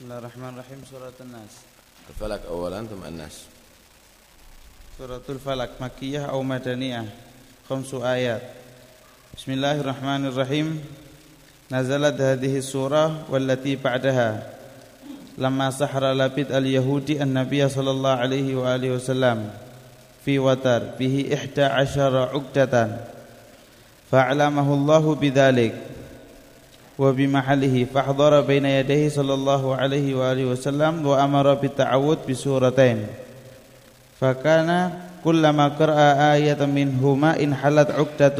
بسم الله الرحمن الرحيم. سورة الناس. الفلك أولا ثم الناس. سورة الفلك مكية أو مدنية. خمس آيات. بسم الله الرحمن الرحيم. نزلت هذه السورة والتي بعدها. لما سحر لبيد اليهودي النبي صلى الله عليه وآله وسلم في وتر به إحدى عشر عقدة. فأعلمه الله بذلك. وبمحله فاحضر بين يديه صلى الله عليه وآله وسلم وأمر بالتعوذ بسورتين. فكان كلما قرأ آية منهما انحلت عقدة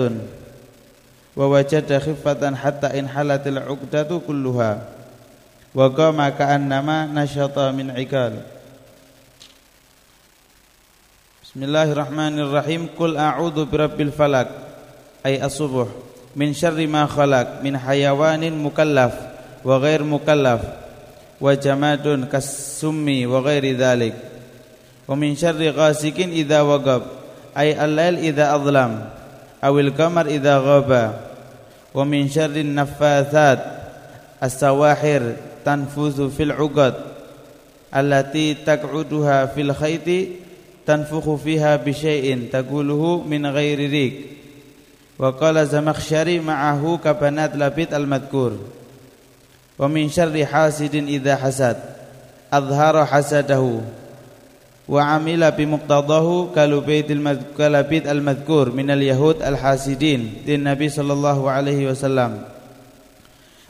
ووجد خفة حتى انحلت العقدة كلها. وقام كأنما نشط من عقال. بسم الله الرحمن الرحيم. قل أعوذ برب الفلك أي الصبح. من شر ما خلق من حيوان مكلف وغير مكلف وجماد كالسم وغير ذلك. ومن شر غاسق إذا وقب أي الليل إذا أظلم أو القمر إذا غاب. ومن شر النفاثات السواحر تنفذ في العقد التي تقعدها في الخيط تنفخ فيها بشيء تقوله من غير ريق. وقال زمخشري معه كبنات لبيت المذكور. ومن شر حاسد إذا حسد أظهر حسده. وعمل بمقتضاه كالبيت المذكور من اليهود الحاسدين للنبي صلى الله عليه وسلم.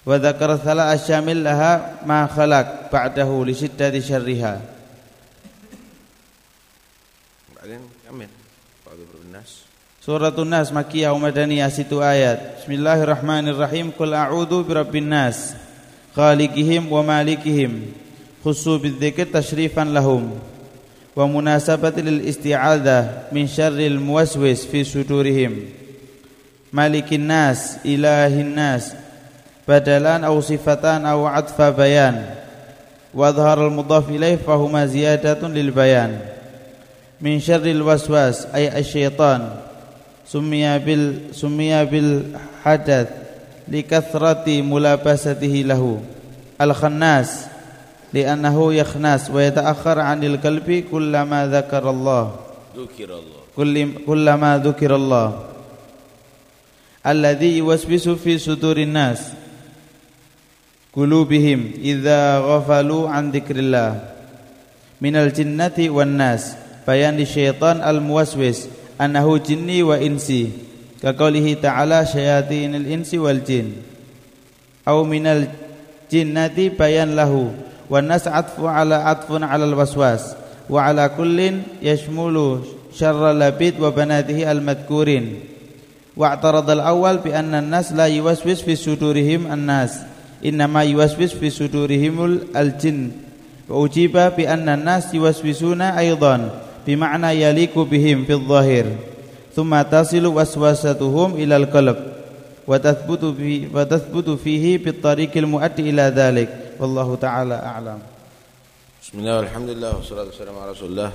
وذكر ثلاث الشامل لها ما خلق بعده لشدة شرها. بعدين كمل. سورة الناس مكية ومدنية ست آيات بسم الله الرحمن الرحيم قل أعوذ برب الناس خالقهم ومالكهم خصوا بالذكر تشريفا لهم ومناسبة للاستعاذة من شر الموسوس في صدورهم مالك الناس إله الناس بدلان أو صفتان أو عطف بيان وأظهر المضاف إليه فهما زيادة للبيان من شر الوسواس أي الشيطان summiya bil summiya bil hadath likathrati mulabasatihi lahu al khannas li'annahu yakhnas wa yata'akhkhar 'anil qalbi kullama dzakarallah dzukirallah. Kullama dzukirallah. Alladhi yuwaswisu fi sudurin nas qulubihim idza ghafalu 'an dzikrillah. Minal jinnati wan nas. Bayan di syaitan al muwaswis annahu jinni wa insi ka qaulihi ta'ala syayatinil insi wal jin. Au minal jinnati bayan lahu wan nas atfu ala atfun ala al waswas wa ala kullin yashmulu syarra labid wa banatihi al madkurin wa i'tarada al awwal bi anna an-nas la yuwaswis fi sudurihim an-nas innama yuwaswis fi sudurihimul al-jin, wa ujiba bi anna an-nas yuwaswisuna aidan bima'na yaliku bihim fil zahir. Thumma tasilu waswasatuhum ilal qalb wa tathbutu fi wa tathbutu fihi bit tariqil muaddi ila dhalik. Wallahu taala a'lam. Bismillah wassalatu wassalamu ala Rasulillah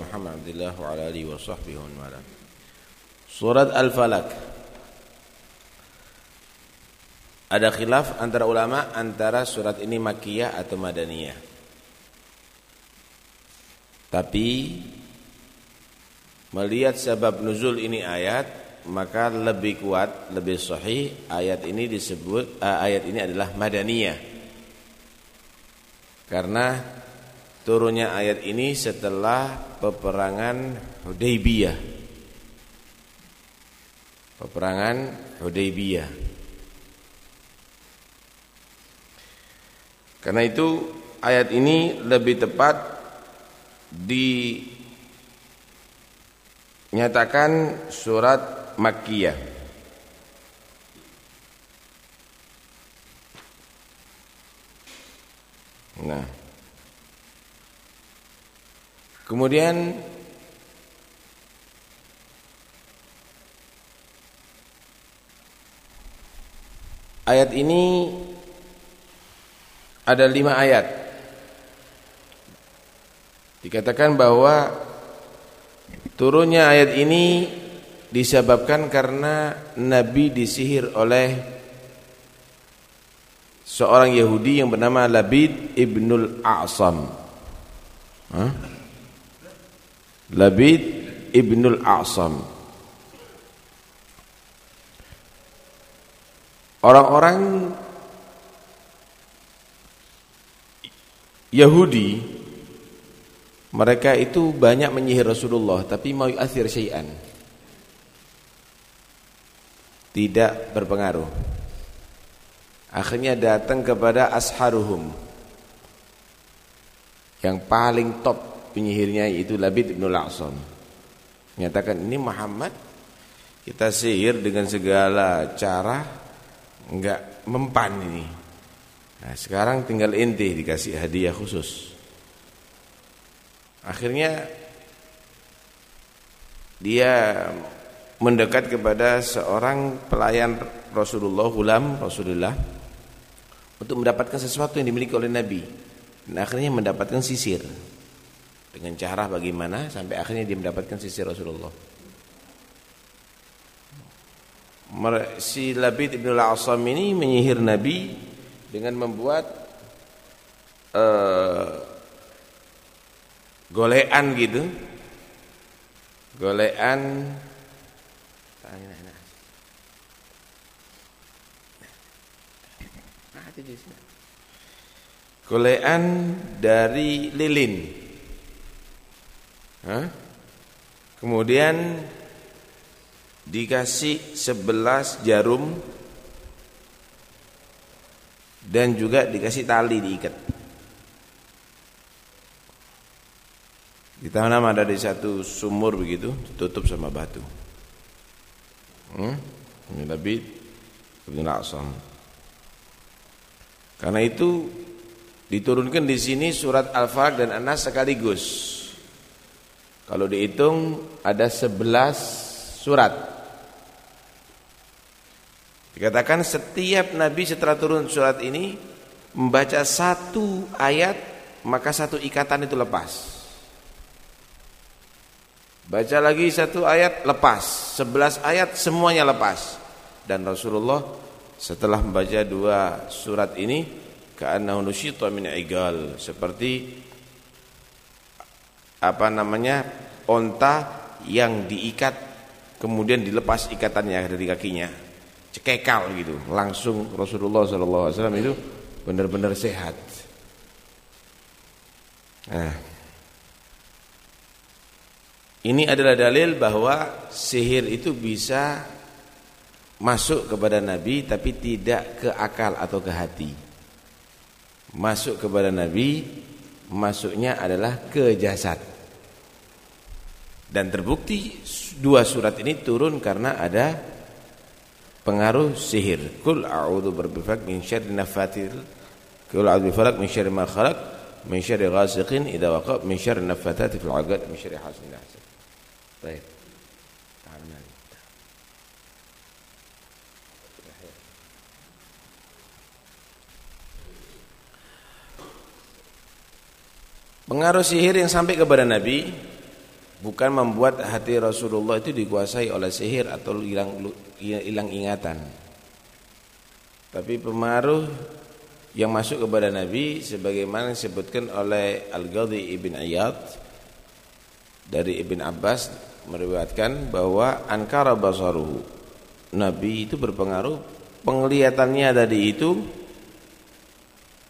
Muhammad Abdullah wa ala alihi wa sahbihi wa Surat Al-Falak Ada khilaf antara ulama antara surat ini makiyah atau madaniyah. Tapi Melihat sebab nuzul ini ayat Maka lebih kuat, lebih sahih Ayat ini disebut uh, Ayat ini adalah Madaniyah. Karena Turunnya ayat ini setelah Peperangan Hudaybiyah. Peperangan Hudaybiyah. Karena itu ayat ini lebih tepat dinyatakan surat Makkiyah. Nah. Kemudian ayat ini ada lima ayat Dikatakan bahwa turunnya ayat ini disebabkan karena Nabi disihir oleh seorang Yahudi yang bernama Labid ibnul A'sam. Hah? Labid ibnul A'sam. Orang-orang Yahudi mereka itu banyak menyihir Rasulullah tapi mau yu'athir syai'an. Tidak berpengaruh. Akhirnya datang kepada asharuhum. Yang paling top penyihirnya itu Labid bin La'sam menyatakan ini Muhammad kita sihir dengan segala cara enggak mempan ini. Nah sekarang tinggal inti dikasih hadiah khusus akhirnya dia mendekat kepada seorang pelayan Rasulullah, hulam Rasulullah untuk mendapatkan sesuatu yang dimiliki oleh Nabi. Dan akhirnya mendapatkan sisir. Dengan cara bagaimana? Sampai akhirnya dia mendapatkan sisir Rasulullah. Si Labid ibn al-Asam ini menyihir Nabi dengan membuat uh, golean gitu golean Golean dari lilin. Hah? Kemudian dikasih sebelas jarum dan juga dikasih tali diikat. Ditanam ada di satu sumur begitu, tutup sama batu. Hmm? Ini Nabi Ibn Asam. Karena itu diturunkan di sini surat Al-Falaq dan An-Nas sekaligus. Kalau dihitung ada 11 surat. Dikatakan setiap nabi setelah turun surat ini membaca satu ayat maka satu ikatan itu lepas. Baca lagi satu ayat lepas, sebelas ayat semuanya lepas. Dan Rasulullah setelah membaca dua surat ini ka'annahu nusyita min igal. Seperti apa namanya onta yang diikat kemudian dilepas ikatannya dari kakinya. Cekekal gitu. Langsung Rasulullah wasallam itu benar-benar sehat. Nah ini adalah dalil bahwa sihir itu bisa masuk kepada Nabi tapi tidak ke akal atau ke hati. Masuk kepada Nabi masuknya adalah ke jasad. Dan terbukti dua surat ini turun karena ada pengaruh sihir. Kul a'udzu birabbil min syarri nafatil. Kul a'udzu falaq min syarri ma khalaq min syarri ghasiqin idza waqab min syarri nafathati min syarri hasad. Baik. Pengaruh sihir yang sampai kepada Nabi bukan membuat hati Rasulullah itu dikuasai oleh sihir atau hilang hilang ingatan. Tapi pengaruh yang masuk kepada Nabi sebagaimana disebutkan oleh Al-Ghadhi Ibn Iyad dari Ibn Abbas meriwayatkan bahwa ankara basaruhu Nabi itu berpengaruh penglihatannya tadi itu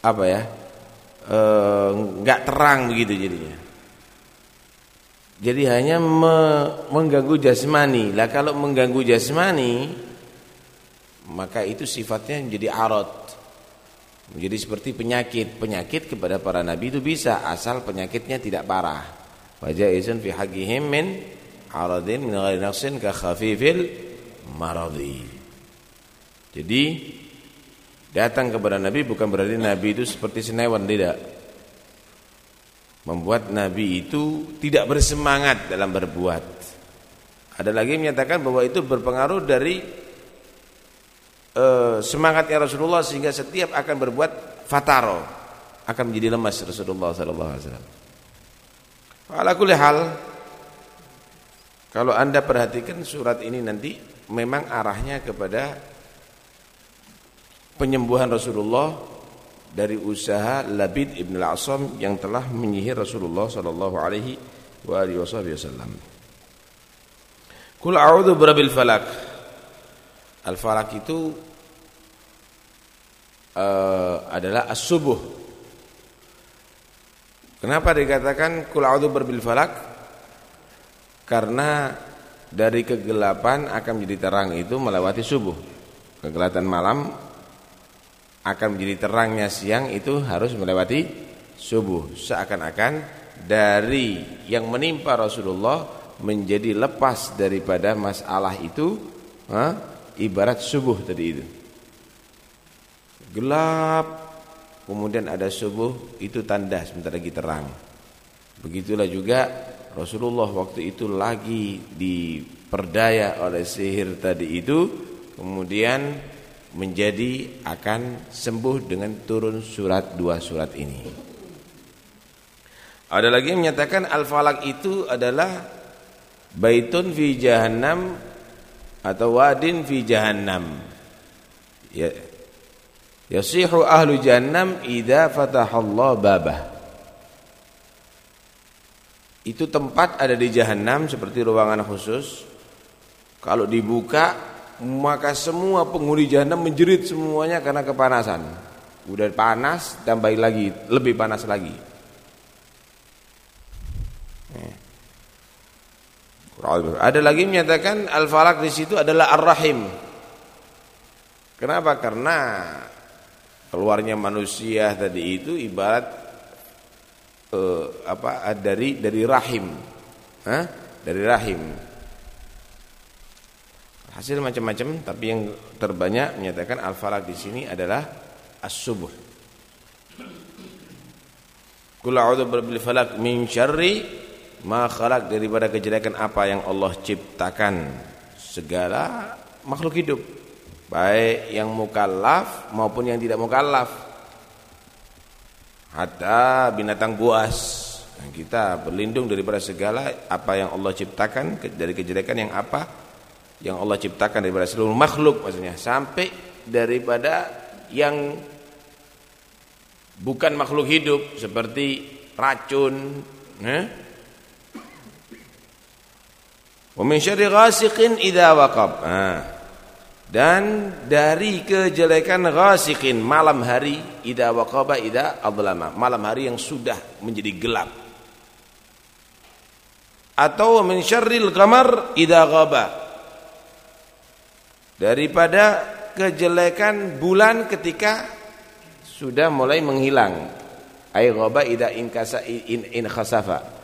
apa ya nggak e, terang begitu jadinya. Jadi hanya me, mengganggu jasmani. Lah kalau mengganggu jasmani maka itu sifatnya menjadi arot. Menjadi seperti penyakit. Penyakit kepada para nabi itu bisa asal penyakitnya tidak parah. Wajaizun fi haqqihim min aradin min ghairi naqsin ka khafifil maradi. Jadi Datang kepada Nabi bukan berarti Nabi itu seperti senewan tidak. Membuat Nabi itu tidak bersemangat dalam berbuat. Ada lagi yang menyatakan bahwa itu berpengaruh dari uh, semangatnya Rasulullah sehingga setiap akan berbuat fataro akan menjadi lemas Rasulullah sallallahu alaihi wasallam. Ala kulli hal kalau Anda perhatikan surat ini nanti memang arahnya kepada penyembuhan Rasulullah dari usaha Labid ibn al-Asam yang telah menyihir Rasulullah sallallahu alaihi wasallam. Kul a'udzu falak. Al-falak itu uh, adalah as-subuh. Kenapa dikatakan kul a'udzu falak? Karena dari kegelapan akan menjadi terang itu melewati subuh. Kegelapan malam akan menjadi terangnya siang itu harus melewati subuh. Seakan-akan dari yang menimpa Rasulullah menjadi lepas daripada masalah itu ha? ibarat subuh tadi itu. Gelap kemudian ada subuh itu tanda sebentar lagi terang. Begitulah juga Rasulullah waktu itu lagi diperdaya oleh sihir tadi itu kemudian menjadi akan sembuh dengan turun surat dua surat ini. Ada lagi yang menyatakan al-falak itu adalah baitun fi jahannam atau wadin fi jahannam. Ya. Yasihu ahlu jahannam idza fatahallahu babah. Itu tempat ada di jahannam seperti ruangan khusus. Kalau dibuka maka semua penghuni jahanam menjerit semuanya karena kepanasan. Udah panas, tambah lagi, lebih panas lagi. Ada lagi menyatakan al-falak di situ adalah ar-rahim. Kenapa? Karena keluarnya manusia tadi itu ibarat uh, apa dari dari rahim. Hah? Dari rahim. Hasil macam-macam tapi yang terbanyak menyatakan al-falaq di sini adalah as-subuh. Qul a'udzu birabbil falaq min syarri ma khalaq daripada kejelekan apa yang Allah ciptakan segala makhluk hidup baik yang mukallaf maupun yang tidak mukallaf hatta binatang buas kita berlindung daripada segala apa yang Allah ciptakan dari kejelekan yang apa yang Allah ciptakan daripada seluruh makhluk maksudnya sampai daripada yang bukan makhluk hidup seperti racun eh? wa min ghasiqin waqab nah. Dan dari kejelekan ghasiqin malam hari idza waqaba idza adlama malam hari yang sudah menjadi gelap. Atau min syarril qamar idza ghaba. Daripada kejelekan bulan ketika sudah mulai menghilang. Ay ghaba ida in kasa in, in khasafa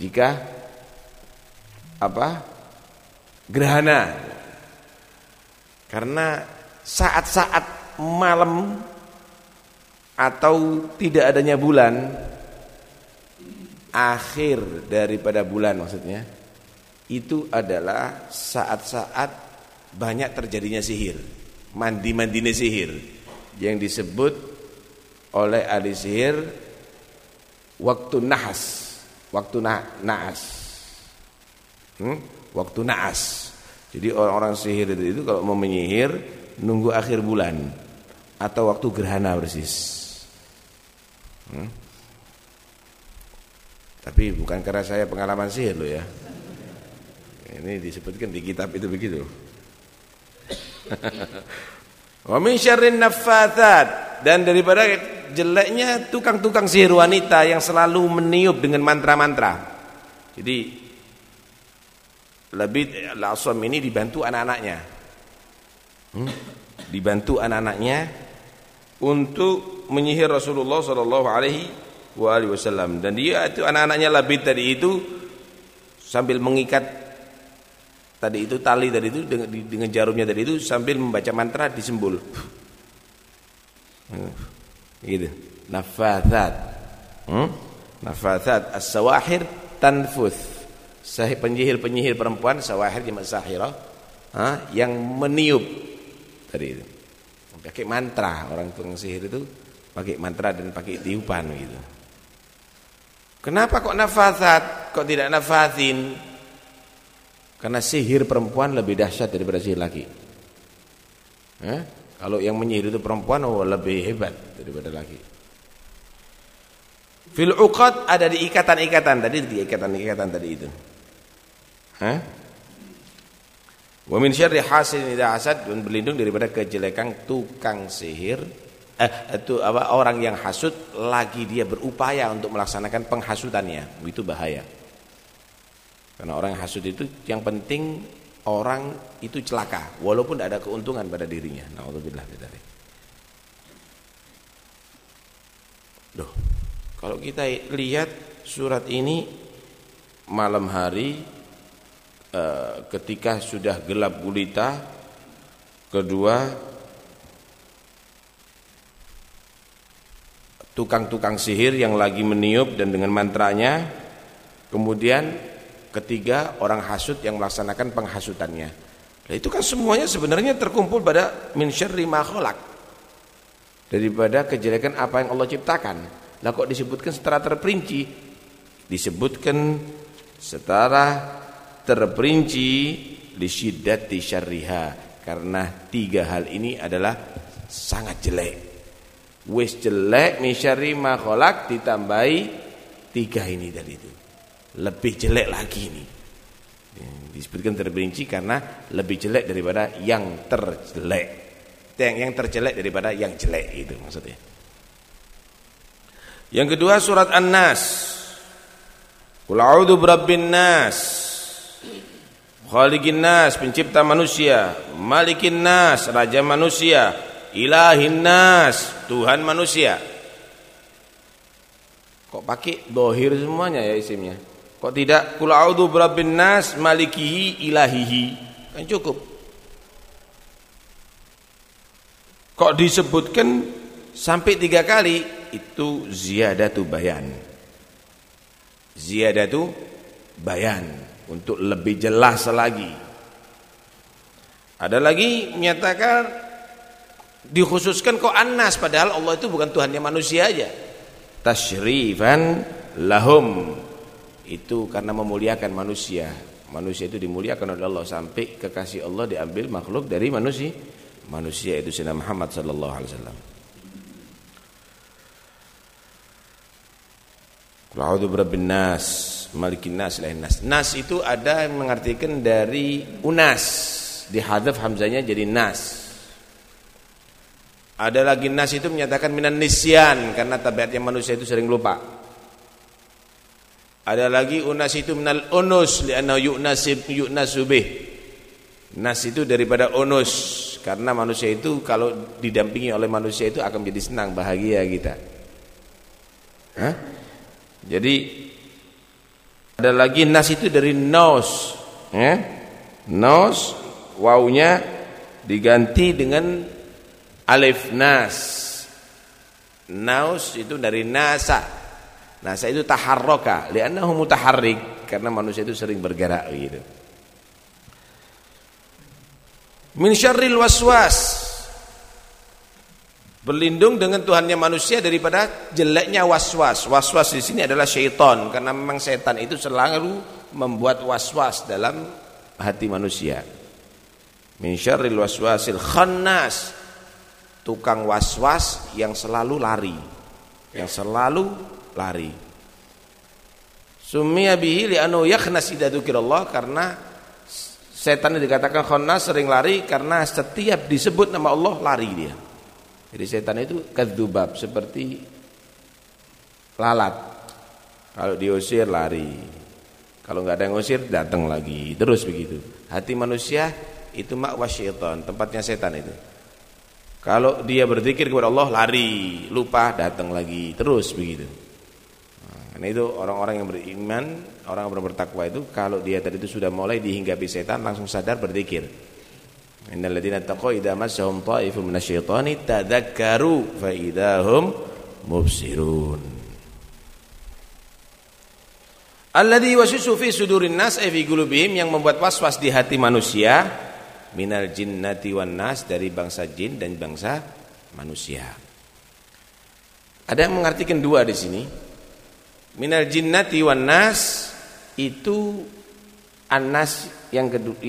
jika apa? Gerhana karena saat-saat malam atau tidak adanya bulan akhir daripada bulan maksudnya itu adalah saat-saat banyak terjadinya sihir. Mandi-mandine sihir. Yang disebut oleh ahli sihir waktu nahas. Waktu na naas. Hmm? waktu naas jadi orang-orang sihir itu, itu kalau mau menyihir nunggu akhir bulan atau waktu gerhana persis hmm? tapi bukan karena saya pengalaman sihir loh ya ini disebutkan di kitab itu begitu Wa min syarrin dan daripada jeleknya tukang-tukang sihir wanita yang selalu meniup dengan mantra-mantra. Jadi lebih Al-Asam ini dibantu anak-anaknya. Hmm? Dibantu anak-anaknya untuk menyihir Rasulullah sallallahu alaihi wasallam dan dia itu anak-anaknya Labid tadi itu sambil mengikat tadi itu tali tadi itu dengan, dengan jarumnya tadi itu sambil membaca mantra disembul. Hmm. Gitu. Nafathat. Hmm? Nafathat as-sawahir tanfuth. Sahih penyihir-penyihir perempuan sawahir jamak sahira ha? yang meniup tadi itu. Pakai mantra orang tukang sihir itu pakai mantra dan pakai tiupan gitu. Kenapa kok nafathat? Kok tidak nafathin? Karena sihir perempuan lebih dahsyat daripada sihir laki. Eh? Kalau yang menyihir itu perempuan oh lebih hebat daripada laki. Fil uqad ada di ikatan-ikatan tadi di ikatan-ikatan tadi itu. Wa min syarri hasidin idza hasad dan berlindung daripada kejelekan tukang sihir eh itu apa orang yang hasud lagi dia berupaya untuk melaksanakan penghasutannya. Itu bahaya. Karena orang yang hasud itu yang penting orang itu celaka walaupun tidak ada keuntungan pada dirinya. Nauzubillah dari. Duh. Kalau kita lihat surat ini malam hari Eh, ketika sudah gelap gulita kedua tukang-tukang sihir yang lagi meniup dan dengan mantranya kemudian ketiga orang hasut yang melaksanakan penghasutannya. Nah, itu kan semuanya sebenarnya terkumpul pada min syarri ma daripada kejelekan apa yang Allah ciptakan. Lah kok disebutkan secara terperinci? Disebutkan secara terperinci li syiddati karena tiga hal ini adalah sangat jelek. Wis jelek min syarri ma ditambahi tiga ini tadi itu. Lebih jelek lagi ini. Disebutkan terperinci karena lebih jelek daripada yang terjelek. Yang yang terjelek daripada yang jelek itu maksudnya. Yang kedua surat An-Nas. Qul a'udzu birabbin nas. Khaliqin nas, pencipta manusia, Malikin nas, raja manusia, Ilahin nas, Tuhan manusia. Kok pakai dohir semuanya ya isimnya? Kok tidak kul a'udzu nas, malikihi, ilahihi? Kan cukup. Kok disebutkan sampai tiga kali itu ziyadatu bayan. Ziyadatu bayan untuk lebih jelas lagi. Ada lagi menyatakan dikhususkan kok Anas padahal Allah itu bukan Tuhannya manusia aja. Tasyrifan lahum itu karena memuliakan manusia. Manusia itu dimuliakan oleh Allah sampai kekasih Allah diambil makhluk dari manusia. Manusia itu Sayyidina Muhammad sallallahu alaihi wasallam. Qul a'udzu birabbin nas Malikin nas lain nas. Nas itu ada yang mengartikan dari unas. Di hadaf hamzanya jadi nas. Ada lagi nas itu menyatakan minan nisyan karena tabiatnya manusia itu sering lupa. Ada lagi unas itu minal unus li'annahu yu'nasib yu'nasubih. Nas itu daripada unus karena manusia itu kalau didampingi oleh manusia itu akan menjadi senang bahagia kita. Hah? Jadi ada lagi nas itu dari nos, ya. Nos wawunya diganti dengan alif nas. Naus itu dari nasa. Nasa itu taharroka, li'annahu mutaharrik karena manusia itu sering bergerak gitu. Min syarril waswas Berlindung dengan Tuhannya manusia daripada jeleknya waswas. Waswas di sini adalah syaitan karena memang setan itu selalu membuat waswas dalam hati manusia. Min syarril waswasil khannas. Tukang waswas yang selalu lari. Yang selalu lari. Summiya bihi li'annahu yakhnas idza dzukirallah karena setan dikatakan khannas sering lari karena setiap disebut nama Allah lari dia. Jadi setan itu kadzubab seperti lalat. Kalau diusir lari. Kalau nggak ada yang usir datang lagi. Terus begitu. Hati manusia itu makwa syaitan, tempatnya setan itu. Kalau dia berzikir kepada Allah lari, lupa datang lagi, terus begitu. Nah, itu orang-orang yang beriman, orang yang bertakwa itu kalau dia tadi itu sudah mulai dihinggapi setan langsung sadar berzikir. Innal ladzina taqaw idza massahum ta'ifun minasyaitani tadzakkaru fa idahum mubsirun. Alladzi waswisu fi sudurin nas ay fi qulubihim yang membuat was-was di hati manusia minal jinnati wan nas dari bangsa jin dan bangsa manusia. Ada yang mengartikan dua di sini. Minal jinnati wan nas itu Anas yang kedua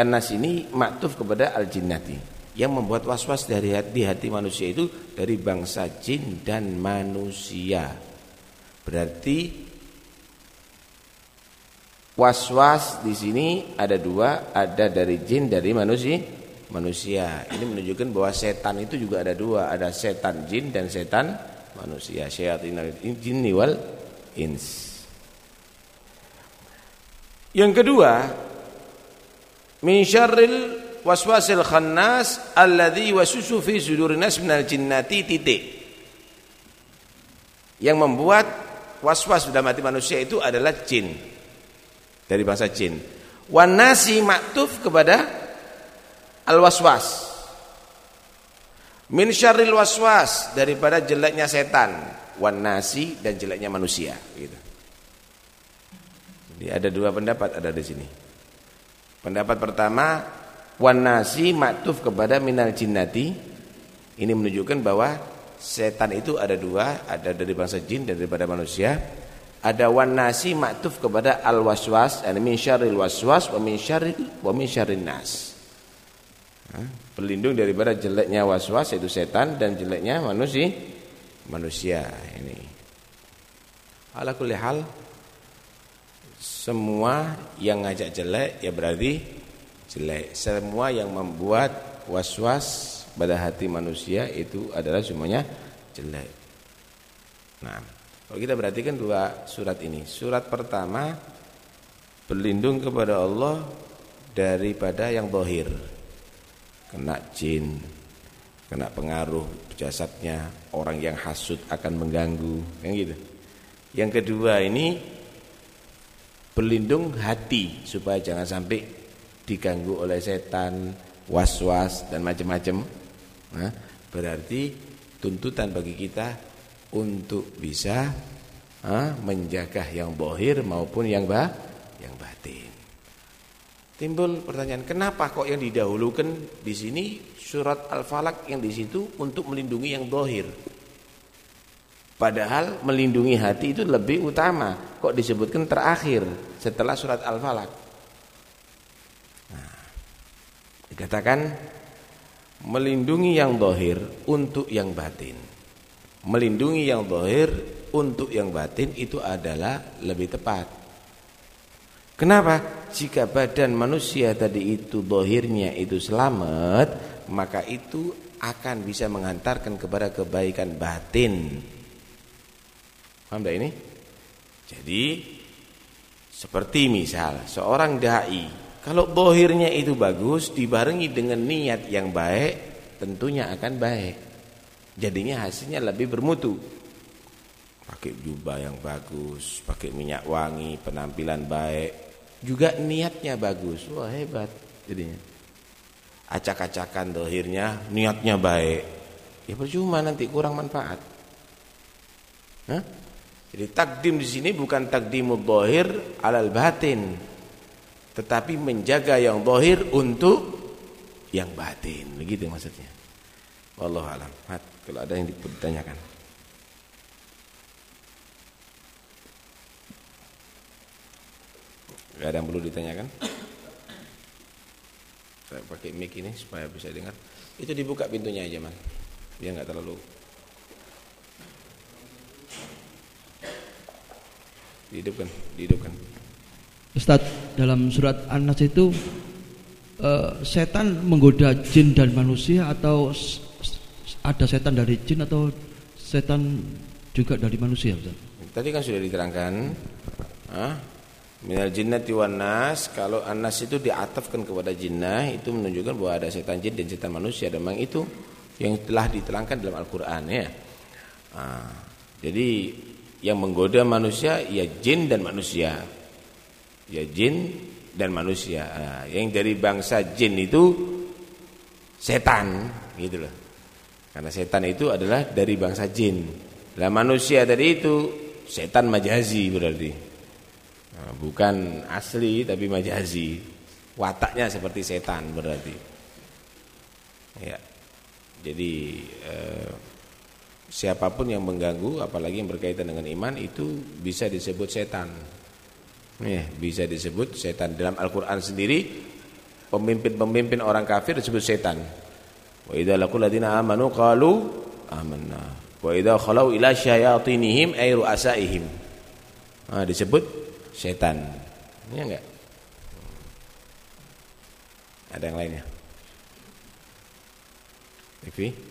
Anas ini maktuf kepada al-jinnati. yang membuat was-was dari hati, hati manusia itu dari bangsa jin dan manusia. Berarti was-was di sini ada dua, ada dari jin dari manusia. Manusia. Ini menunjukkan bahwa setan itu juga ada dua, ada setan jin dan setan manusia. Syayatinal jinni wal ins. Yang kedua, min syarril waswasil khannas alladhi wasusu fi sudurin nas minal jinnati titik. Yang membuat waswas dalam hati manusia itu adalah jin. Dari bahasa jin. Wanasi maktuf kepada al-waswas. Min syarril waswas daripada jeleknya setan, wanasi dan jeleknya manusia gitu. Jadi ada dua pendapat ada di sini. Pendapat pertama Wanasi maktuf kepada minal jinnati ini menunjukkan bahwa setan itu ada dua, ada dari bangsa jin dan daripada manusia. Ada wanasi maktuf kepada al waswas, dan min syarril waswas wa min syarril wa min syarrin nas. Berlindung daripada jeleknya waswas yaitu setan dan jeleknya manusia manusia ini. Ala kulli semua yang ngajak jelek ya berarti jelek. Semua yang membuat was-was pada hati manusia itu adalah semuanya jelek. Nah, kalau kita perhatikan dua surat ini. Surat pertama berlindung kepada Allah daripada yang bohir. Kena jin, kena pengaruh jasadnya, orang yang hasut akan mengganggu, kan gitu. Yang kedua ini berlindung hati supaya jangan sampai diganggu oleh setan, was-was dan macam-macam. Nah, berarti tuntutan bagi kita untuk bisa ah, menjaga yang bohir maupun yang bah, yang batin. Timbul pertanyaan, kenapa kok yang didahulukan di sini surat Al-Falaq yang di situ untuk melindungi yang bohir? Padahal melindungi hati itu lebih utama. Kok disebutkan terakhir setelah surat Al-Falaq? Dikatakan melindungi yang dohir untuk yang batin. Melindungi yang dohir untuk yang batin itu adalah lebih tepat. Kenapa? Jika badan manusia tadi itu dohirnya itu selamat, maka itu akan bisa mengantarkan kepada kebaikan batin. Paham tak ini? Jadi seperti misal seorang dai kalau bohirnya itu bagus dibarengi dengan niat yang baik, tentunya akan baik. Jadinya hasilnya lebih bermutu. Pakai jubah yang bagus, pakai minyak wangi, penampilan baik, juga niatnya bagus. Wah, hebat jadinya. Acak-acakan dohirnya, niatnya baik. Ya percuma nanti kurang manfaat. Hah? Jadi takdim di sini bukan takdimul dohir alal batin tetapi menjaga yang zahir untuk yang batin. Begitu maksudnya. Wallahu alam. Kalau ada yang ditanyakan. Gak ada yang perlu ditanyakan? Saya pakai mic ini supaya bisa dengar. Itu dibuka pintunya aja, Man. Biar nggak terlalu dihidupkan, dihidupkan. Ustaz dalam surat An-Nas itu uh, setan menggoda jin dan manusia atau ada setan dari jin atau setan juga dari manusia Ustaz? Tadi kan sudah diterangkan ah, Minal jinnati wan nas Kalau anas itu diatafkan kepada jinnah Itu menunjukkan bahwa ada setan jin dan setan manusia Dan memang itu yang telah diterangkan dalam Al-Quran ya. Ah, jadi yang menggoda manusia ya jin dan manusia ya jin dan manusia. Nah, yang dari bangsa jin itu setan, gitu loh. Karena setan itu adalah dari bangsa jin. Lah manusia dari itu setan majazi berarti. Nah, bukan asli tapi majazi. Wataknya seperti setan berarti. Ya. Jadi eh, siapa pun yang mengganggu apalagi yang berkaitan dengan iman itu bisa disebut setan. Ya, bisa disebut setan dalam Al-Qur'an sendiri pemimpin-pemimpin orang kafir disebut setan. Wa idza laqul ladina amanu qalu amanna. Wa idza khalau ila syayatinihim ay ru'asaihim. Nah, disebut setan. Iya enggak? Ada yang lainnya? Ifi?